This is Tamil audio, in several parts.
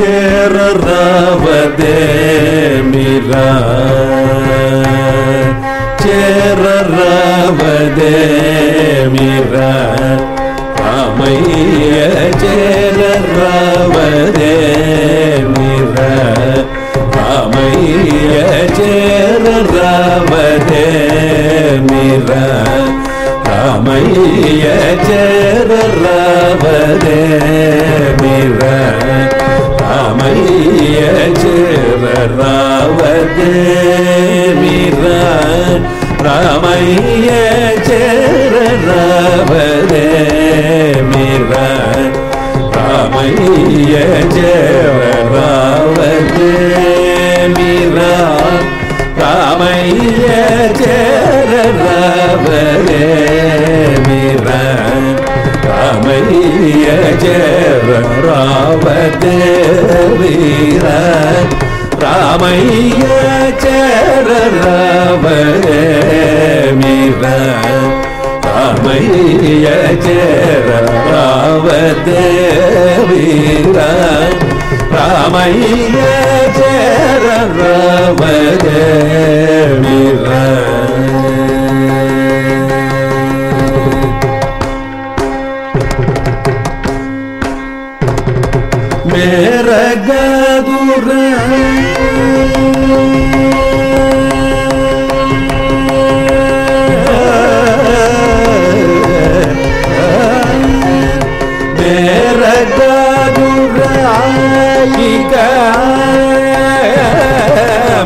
ചേറവദേമിര ചേറവദേമിര രാമയ്യ ചേറവദേമിര രാമയ്യ ചേറവദേമിര கமைய சேரலாவதே மிர கமைய சேரலாவதே மிர ராமைய சேரலாவதே மிர ராமைய சேரலா ஜெய ஜீர ராமைய சேரவீர ராமைய சேரவீர ராமைய சேரவீர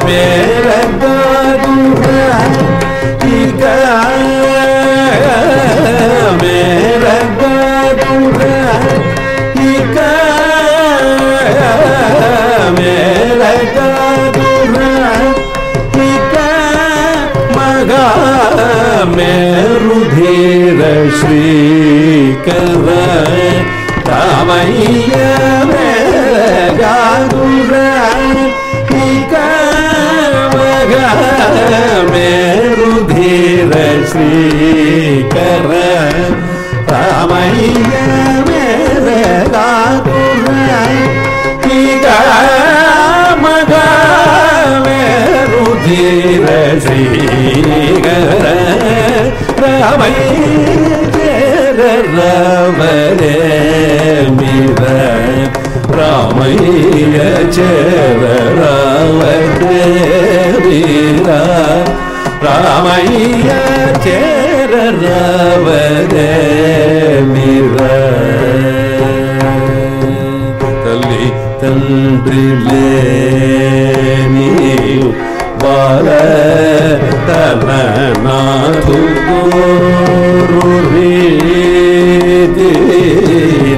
मेरा मैं रुधिर श्री कर तमैया रुधिर श्री कर तमैया मगा मैं रुधिर श्री రమై రమరే మిర రామయ్య చేర రామయ్య गोपाल तब नाथु गोरु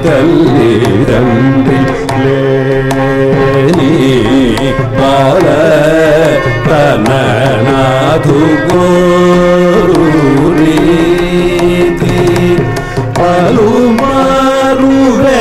தள்ளி தந்திலே நீ பால தனநாது கோரூரி பலுமாருவே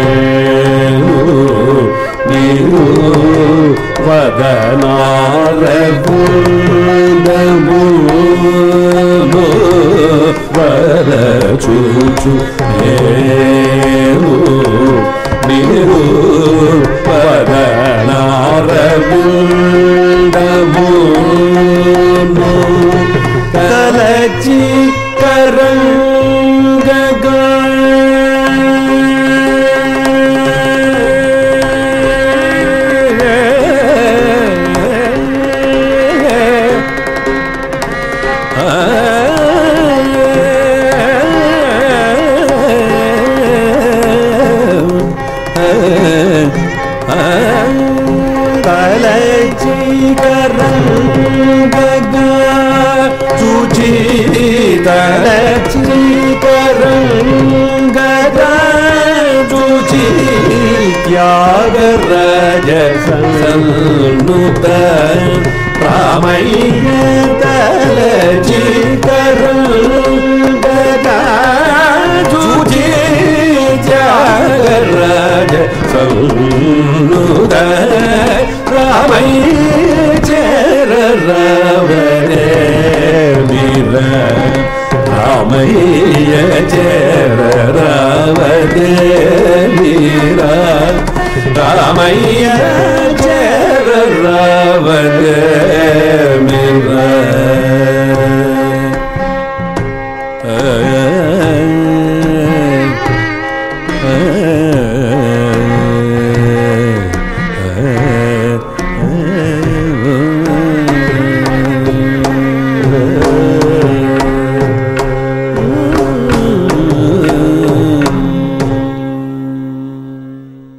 Ben arefunda bunu vere çocuk hey. தலச்சீகரங்கூச்சி Thyagaraja சல்னுத Ramaiya தலச்சீகரங்கூச்சி Thyagaraja சல்னுத Ramaiya சேர ராவணே మహియ రామయ్య రామయ్య రామయ్య